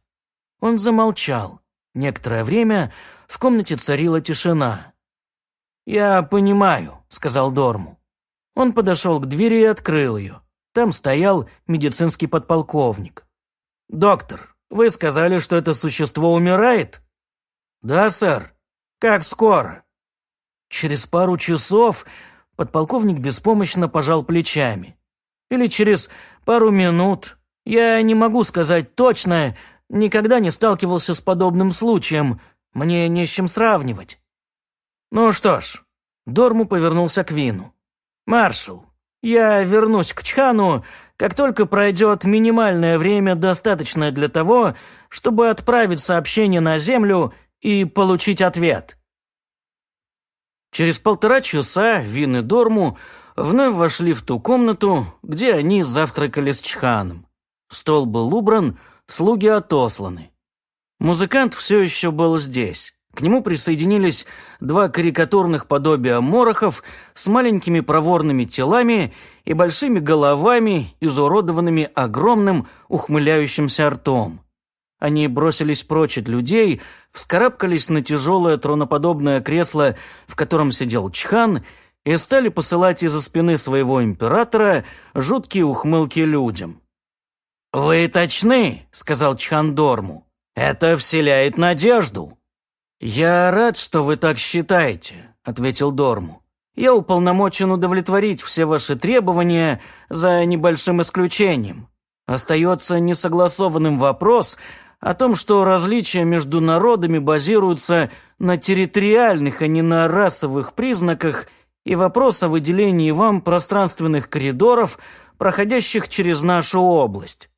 Он замолчал. Некоторое время в комнате царила тишина. «Я понимаю», — сказал Дорму. Он подошел к двери и открыл ее. Там стоял медицинский подполковник. «Доктор, вы сказали, что это существо умирает?» «Да, сэр. Как скоро?» «Через пару часов...» Подполковник беспомощно пожал плечами. «Или через пару минут. Я не могу сказать точно, никогда не сталкивался с подобным случаем. Мне не с чем сравнивать». «Ну что ж», — Дорму повернулся к Вину. «Маршал, я вернусь к Чхану, как только пройдет минимальное время, достаточное для того, чтобы отправить сообщение на Землю и получить ответ». Через полтора часа Вин и Дорму вновь вошли в ту комнату, где они завтракали с Чханом. Стол был убран, слуги отосланы. Музыкант все еще был здесь. К нему присоединились два карикатурных подобия морохов с маленькими проворными телами и большими головами, изуродованными огромным ухмыляющимся ртом. Они бросились прочь от людей, вскарабкались на тяжелое троноподобное кресло, в котором сидел Чхан, и стали посылать из-за спины своего императора жуткие ухмылки людям. «Вы точны», — сказал Чхан Дорму. Это вселяет надежду». «Я рад, что вы так считаете», — ответил Дорму. «Я уполномочен удовлетворить все ваши требования за небольшим исключением. Остается несогласованным вопрос о том, что различия между народами базируются на территориальных, а не на расовых признаках, и вопрос о выделении вам пространственных коридоров, проходящих через нашу область.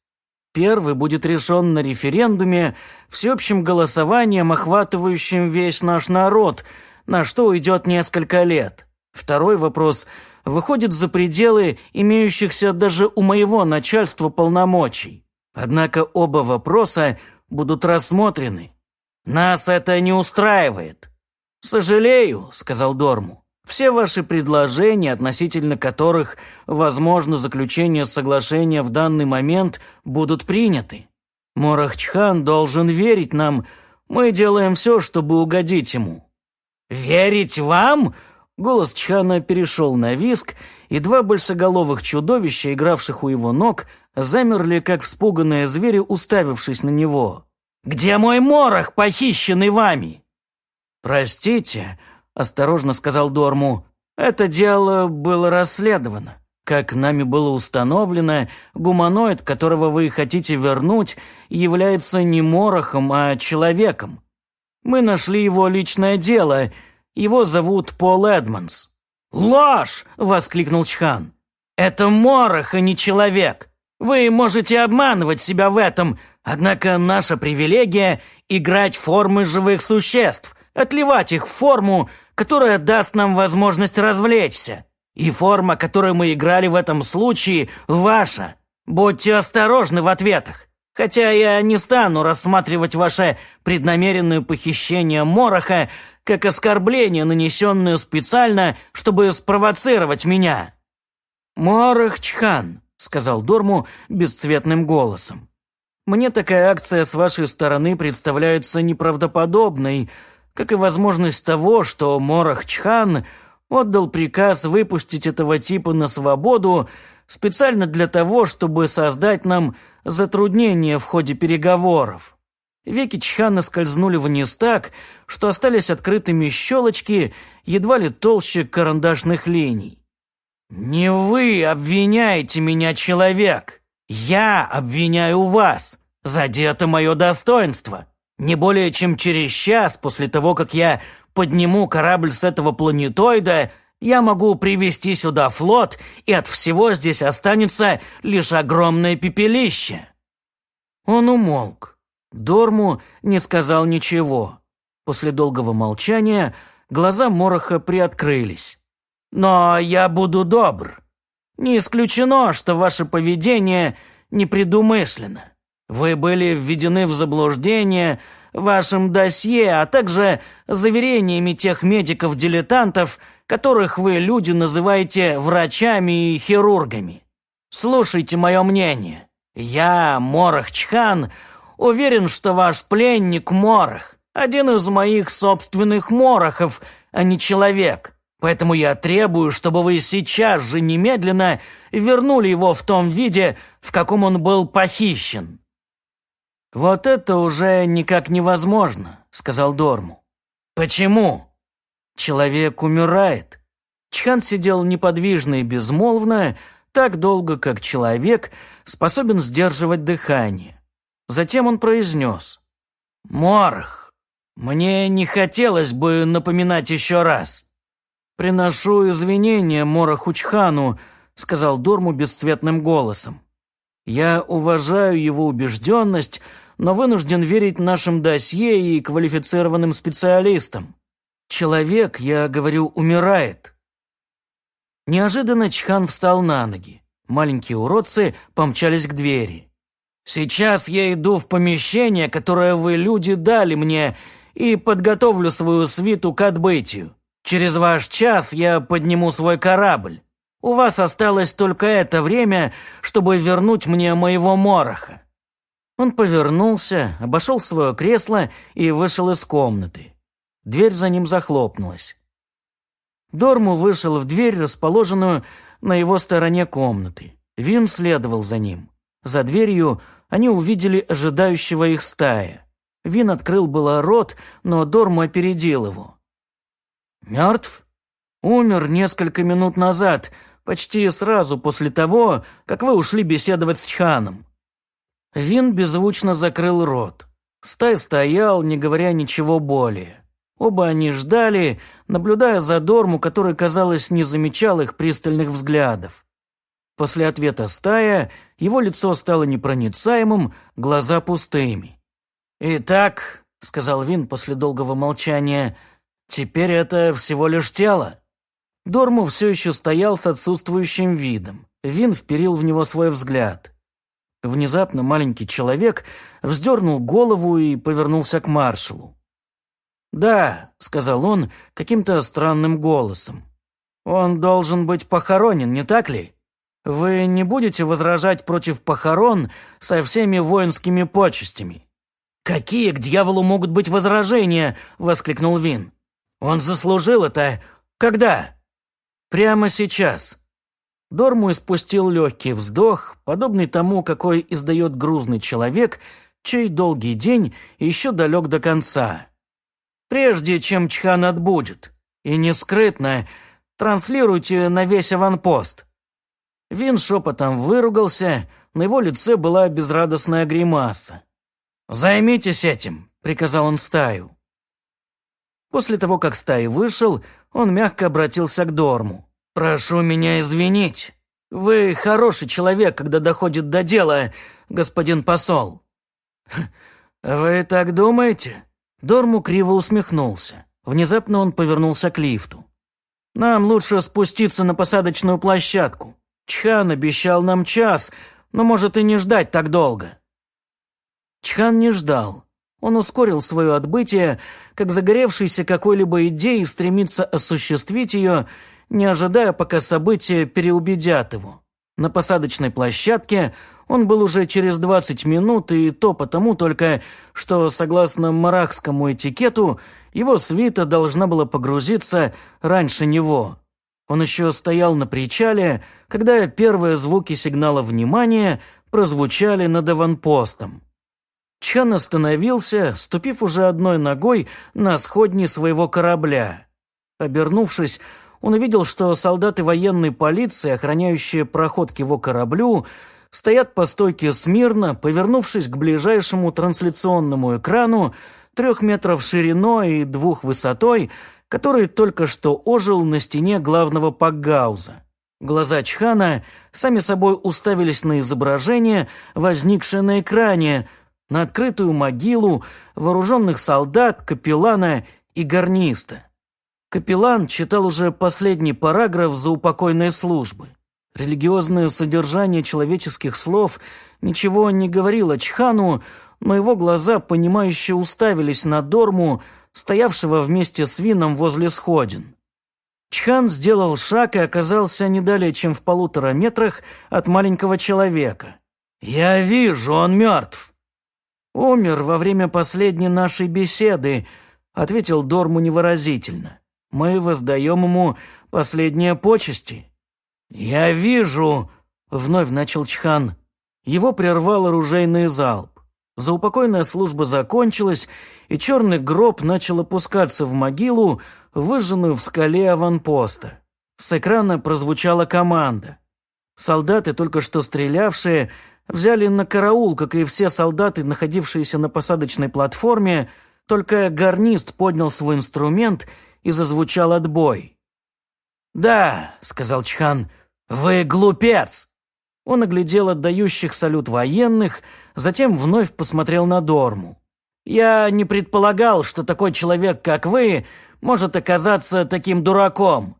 Первый будет решен на референдуме, всеобщим голосованием, охватывающим весь наш народ, на что уйдет несколько лет. Второй вопрос выходит за пределы имеющихся даже у моего начальства полномочий. Однако оба вопроса будут рассмотрены. Нас это не устраивает. «Сожалею», — сказал Дорму. Все ваши предложения, относительно которых возможно заключение соглашения в данный момент, будут приняты. Морахчхан должен верить нам. Мы делаем все, чтобы угодить ему». «Верить вам?» Голос Чхана перешел на виск, и два большеголовых чудовища, игравших у его ног, замерли, как вспуганные звери, уставившись на него. Где мой морох, похищенный вами?» «Простите», — осторожно сказал Дорму, — «это дело было расследовано. Как нами было установлено, гуманоид, которого вы хотите вернуть, является не морохом, а человеком. Мы нашли его личное дело. Его зовут Пол Эдмонс». «Ложь!» — воскликнул Чхан. «Это морох, а не человек. Вы можете обманывать себя в этом, однако наша привилегия — играть формы живых существ, отливать их в форму, которая даст нам возможность развлечься. И форма, которой мы играли в этом случае, ваша. Будьте осторожны в ответах. Хотя я не стану рассматривать ваше преднамеренное похищение Мороха как оскорбление, нанесенное специально, чтобы спровоцировать меня». «Морох Чхан», — сказал Дорму бесцветным голосом. «Мне такая акция с вашей стороны представляется неправдоподобной, как и возможность того, что Морох Чхан отдал приказ выпустить этого типа на свободу специально для того, чтобы создать нам затруднения в ходе переговоров. Веки Чхана скользнули вниз так, что остались открытыми щелочки, едва ли толще карандашных линий. «Не вы обвиняете меня, человек! Я обвиняю вас! Задето мое достоинство! Не более чем через час после того, как я подниму корабль с этого планетоида, я могу привести сюда флот, и от всего здесь останется лишь огромное пепелище». Он умолк. Дорму не сказал ничего. После долгого молчания глаза Мороха приоткрылись. «Но я буду добр. Не исключено, что ваше поведение непредумышленно. Вы были введены в заблуждение вашим досье, а также заверениями тех медиков-дилетантов, которых вы, люди, называете врачами и хирургами. Слушайте мое мнение. Я, Морох Чхан, уверен, что ваш пленник Морох, один из моих собственных Морохов, а не человек. Поэтому я требую, чтобы вы сейчас же немедленно вернули его в том виде, в каком он был похищен». «Вот это уже никак невозможно», — сказал Дорму. «Почему?» «Человек умирает». Чхан сидел неподвижно и безмолвно, так долго, как человек способен сдерживать дыхание. Затем он произнес. «Морх, мне не хотелось бы напоминать еще раз». «Приношу извинения Мороху Чхану», — сказал Дорму бесцветным голосом. «Я уважаю его убежденность, но вынужден верить нашим досье и квалифицированным специалистам. Человек, я говорю, умирает». Неожиданно Чхан встал на ноги. Маленькие уродцы помчались к двери. «Сейчас я иду в помещение, которое вы, люди, дали мне, и подготовлю свою свиту к отбытию. Через ваш час я подниму свой корабль. У вас осталось только это время, чтобы вернуть мне моего мороха». Он повернулся, обошел свое кресло и вышел из комнаты. Дверь за ним захлопнулась. Дорму вышел в дверь, расположенную на его стороне комнаты. Вин следовал за ним. За дверью они увидели ожидающего их стая. Вин открыл было рот, но Дорму опередил его. «Мертв?» «Умер несколько минут назад, почти сразу после того, как вы ушли беседовать с Чханом». Вин беззвучно закрыл рот. Стай стоял, не говоря ничего более. Оба они ждали, наблюдая за Дорму, который, казалось, не замечал их пристальных взглядов. После ответа стая его лицо стало непроницаемым, глаза пустыми. «Итак», — сказал Вин после долгого молчания, — «теперь это всего лишь тело». Дорму все еще стоял с отсутствующим видом. Вин вперил в него свой взгляд. Внезапно маленький человек вздернул голову и повернулся к маршалу. «Да», — сказал он каким-то странным голосом. «Он должен быть похоронен, не так ли? Вы не будете возражать против похорон со всеми воинскими почестями?» «Какие к дьяволу могут быть возражения?» — воскликнул Вин. «Он заслужил это. Когда?» «Прямо сейчас». Дорму испустил легкий вздох, подобный тому, какой издает грузный человек, чей долгий день еще далек до конца. Прежде чем Чхан отбудет, и не скрытно, транслируйте на весь аванпост. Вин шепотом выругался, на его лице была безрадостная гримаса. «Займитесь этим», — приказал он стаю. После того, как стаи вышел, он мягко обратился к Дорму. «Прошу меня извинить. Вы хороший человек, когда доходит до дела, господин посол». «Вы так думаете?» Дорму криво усмехнулся. Внезапно он повернулся к лифту. «Нам лучше спуститься на посадочную площадку. Чхан обещал нам час, но может и не ждать так долго». Чхан не ждал. Он ускорил свое отбытие, как загоревшийся какой-либо идеей стремится осуществить ее, не ожидая, пока события переубедят его. На посадочной площадке он был уже через 20 минут, и то потому только, что, согласно марахскому этикету, его свита должна была погрузиться раньше него. Он еще стоял на причале, когда первые звуки сигнала внимания прозвучали над аванпостом. Чан остановился, ступив уже одной ногой на сходни своего корабля. Обернувшись, он увидел, что солдаты военной полиции, охраняющие проход к его кораблю, стоят по стойке смирно, повернувшись к ближайшему трансляционному экрану трех метров шириной и двух высотой, который только что ожил на стене главного пакгауза. Глаза Чхана сами собой уставились на изображение, возникшее на экране – на открытую могилу вооруженных солдат, капеллана и гарниста. Капеллан читал уже последний параграф заупокойной службы. Религиозное содержание человеческих слов ничего не говорило Чхану, но его глаза, понимающе уставились на Дорму, стоявшего вместе с Вином возле сходин. Чхан сделал шаг и оказался не далее, чем в полутора метрах от маленького человека. «Я вижу, он мертв!» «Умер во время последней нашей беседы», — ответил Дорму невыразительно. «Мы воздаем ему последние почести». «Я вижу», — вновь начал Чхан. Его прервал оружейный залп. Заупокойная служба закончилась, и черный гроб начал опускаться в могилу, выжженную в скале аванпоста. С экрана прозвучала команда. Солдаты, только что стрелявшие, взяли на караул, как и все солдаты, находившиеся на посадочной платформе, только гарнист поднял свой инструмент и зазвучал отбой. «Да», — сказал Чхан, — «вы глупец!» Он оглядел отдающих салют военных, затем вновь посмотрел на Дорму. «Я не предполагал, что такой человек, как вы, может оказаться таким дураком.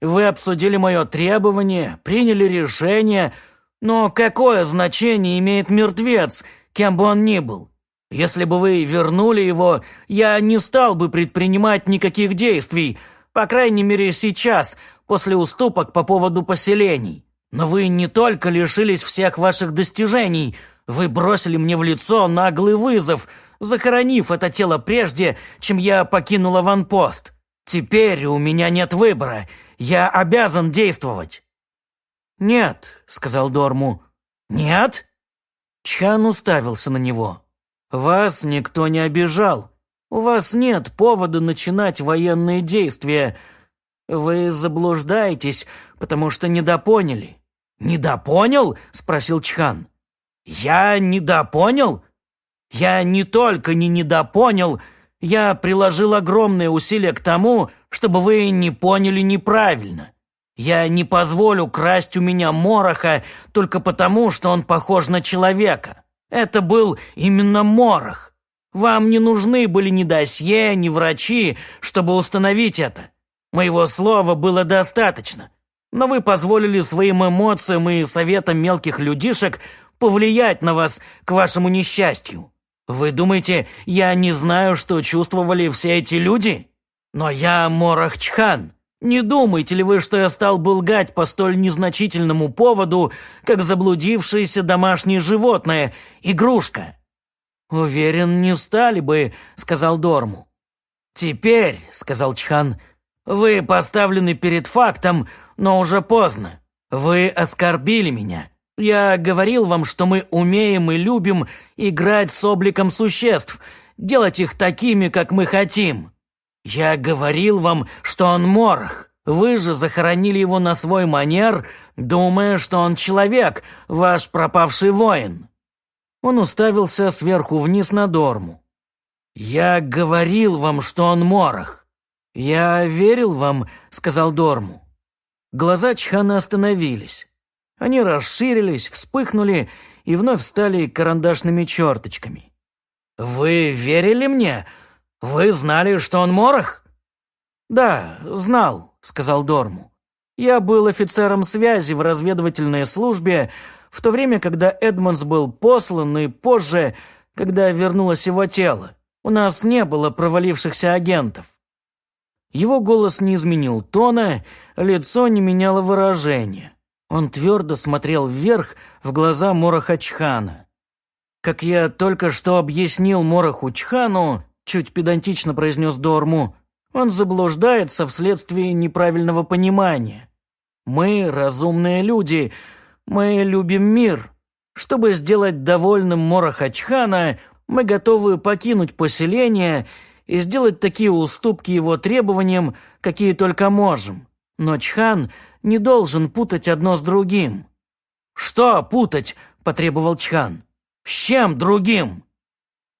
Вы обсудили мое требование, приняли решение, но какое значение имеет мертвец, кем бы он ни был? Если бы вы вернули его, я не стал бы предпринимать никаких действий, по крайней мере сейчас, после уступок по поводу поселений. Но вы не только лишились всех ваших достижений, вы бросили мне в лицо наглый вызов, захоронив это тело прежде, чем я покинул аванпост. Теперь у меня нет выбора, я обязан действовать. «Нет», — сказал Дорму. «Нет?» Чхан уставился на него. «Вас никто не обижал. У вас нет повода начинать военные действия. Вы заблуждаетесь, потому что недопоняли». «Недопонял?» — спросил Чхан. «Я недопонял? Я не только не недопонял, я приложил огромные усилия к тому, чтобы вы не поняли неправильно. Я не позволю красть у меня мороха только потому, что он похож на человека. Это был именно морох. Вам не нужны были ни досье, ни врачи, чтобы установить это. Моего слова было достаточно. Но вы позволили своим эмоциям и советам мелких людишек повлиять на вас к вашему несчастью. Вы думаете, я не знаю, что чувствовали все эти люди? Но я Морох Чхан. Не думаете ли вы, что я стал бы лгать по столь незначительному поводу, как заблудившееся домашнее животное, игрушка?» «Уверен, не стали бы», — сказал Дорму. «Теперь», — сказал Чхан, — «вы поставлены перед фактом, но уже поздно. Вы оскорбили меня. Я говорил вам, что мы умеем и любим играть с обликом существ, делать их такими, как мы хотим. Я говорил вам, что он морох. Вы же захоронили его на свой манер, думая, что он человек, ваш пропавший воин». Он уставился сверху вниз на Дорму. «Я говорил вам, что он морох». «Я верил вам», — сказал Дорму. Глаза Чхана остановились. Они расширились, вспыхнули и вновь стали карандашными черточками. «Вы верили мне? Вы знали, что он морох?» «Да, знал», — сказал Дорму. «Я был офицером связи в разведывательной службе в то время, когда Эдмонс был послан, и позже, когда вернулось его тело. У нас не было провалившихся агентов. Его голос не изменил тона, лицо не меняло выражения. Он твердо смотрел вверх в глаза Мороха Чхана. «Как я только что объяснил Мороху Чхану», чуть педантично произнес Дорму, он заблуждается вследствие неправильного понимания. Мы, разумные люди, мы любим мир. Чтобы сделать довольным Мороха Чхана, мы готовы покинуть поселение и сделать такие уступки его требованиям, какие только можем. Но Чхан не должен путать одно с другим». «Что путать?» – потребовал Чхан. «С чем другим?»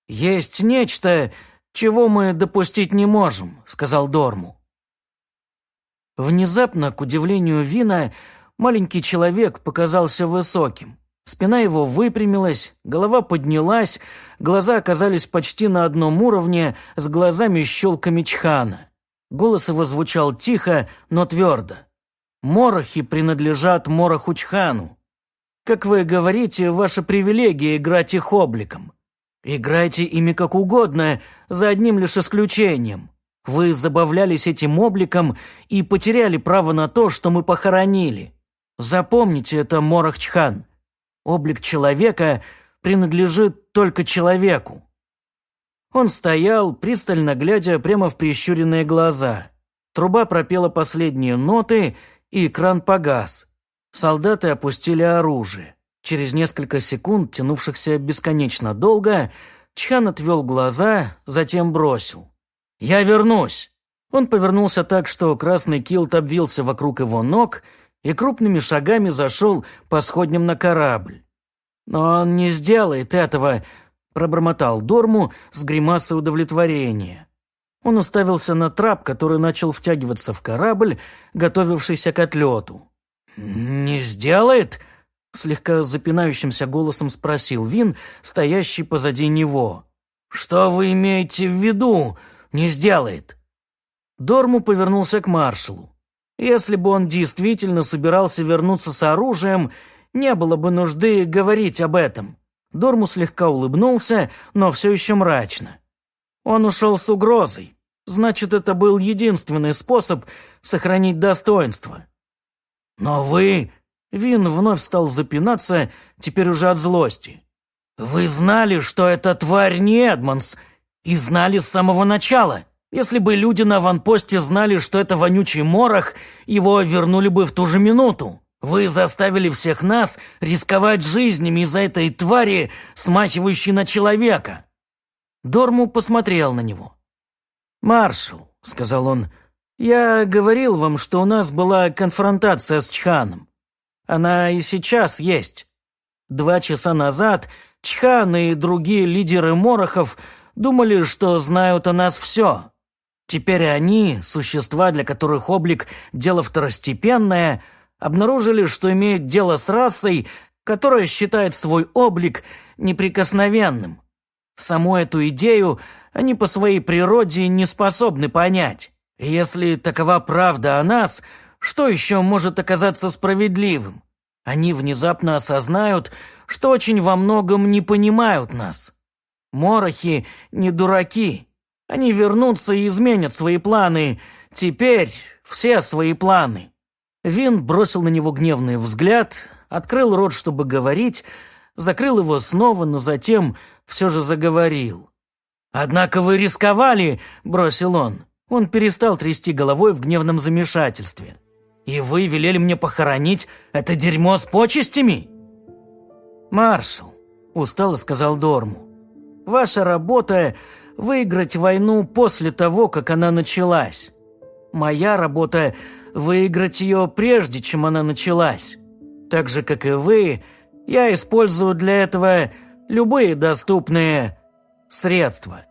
«Есть нечто, чего мы допустить не можем», – сказал Дорму. Внезапно, к удивлению Вина, маленький человек показался высоким. Спина его выпрямилась, голова поднялась, глаза оказались почти на одном уровне с глазами-щелками Чхана. Голос его звучал тихо, но твердо. «Морохи принадлежат Мороху Чхану. Как вы говорите, ваша привилегия играть их обликом. Играйте ими как угодно, за одним лишь исключением. Вы забавлялись этим обликом и потеряли право на то, что мы похоронили. Запомните это, Морох Чхан. Облик человека принадлежит только человеку. Он стоял, пристально глядя прямо в прищуренные глаза. Труба пропела последние ноты, и экран погас. Солдаты опустили оружие. Через несколько секунд, тянувшихся бесконечно долго, Чхан отвел глаза, затем бросил. «Я вернусь!» Он повернулся так, что красный килт обвился вокруг его ног и крупными шагами зашел по сходням на корабль. «Но он не сделает этого», — пробормотал Дорму с гримасой удовлетворения. Он уставился на трап, который начал втягиваться в корабль, готовившийся к отлету. «Не сделает?» — слегка запинающимся голосом спросил Вин, стоящий позади него. «Что вы имеете в виду? Не сделает?» Дорму повернулся к маршалу. Если бы он действительно собирался вернуться с оружием, не было бы нужды говорить об этом. Дорму слегка улыбнулся, но все еще мрачно. Он ушел с угрозой. Значит, это был единственный способ сохранить достоинство. Но вы... Вин вновь стал запинаться, теперь уже от злости. «Вы знали, что эта тварь не Эдмонс, и знали с самого начала. Если бы люди на аванпосте знали, что это вонючий морох, его вернули бы в ту же минуту. Вы заставили всех нас рисковать жизнями из-за этой твари, смахивающей на человека». Дорму посмотрел на него. «Маршал», — сказал он, — «я говорил вам, что у нас была конфронтация с Чханом. Она и сейчас есть. Два часа назад Чхан и другие лидеры Морохов думали, что знают о нас все. Теперь они, существа, для которых облик – дело второстепенное, обнаружили, что имеют дело с расой, которая считает свой облик неприкосновенным. Саму эту идею они по своей природе не способны понять. если такова правда о нас, что еще может оказаться справедливым? Они внезапно осознают, что очень во многом не понимают нас. Морохи не дураки. Они вернутся и изменят свои планы. Теперь все свои планы. Вин бросил на него гневный взгляд, открыл рот, чтобы говорить, закрыл его снова, но затем все же заговорил. «Однако вы рисковали», — бросил он. Он перестал трясти головой в гневном замешательстве. «И вы велели мне похоронить это дерьмо с почестями?» «Маршал», — устало сказал Дорму, — «ваша работа — выиграть войну после того, как она началась. Моя работа — выиграть ее прежде, чем она началась. Так же, как и вы, я использую для этого любые доступные средства».